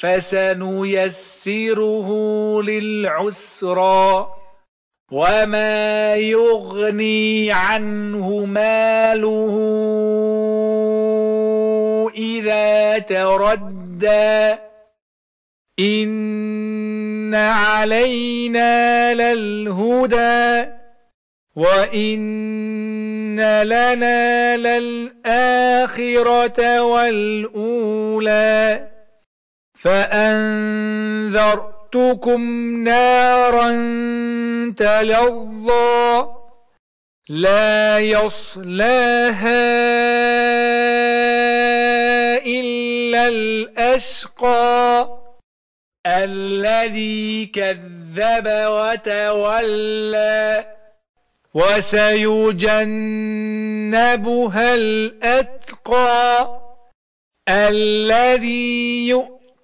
فسنيسره للعسرى وما يغني عنه ماله إذا تردى. إن علينا للهدى وإن لنا للآخرة والأولى. فأنذرتكم نارا تلظى لا يصلاها إلا الأشقى الذي كذب وتولى وسيجنبها الأتقى الذي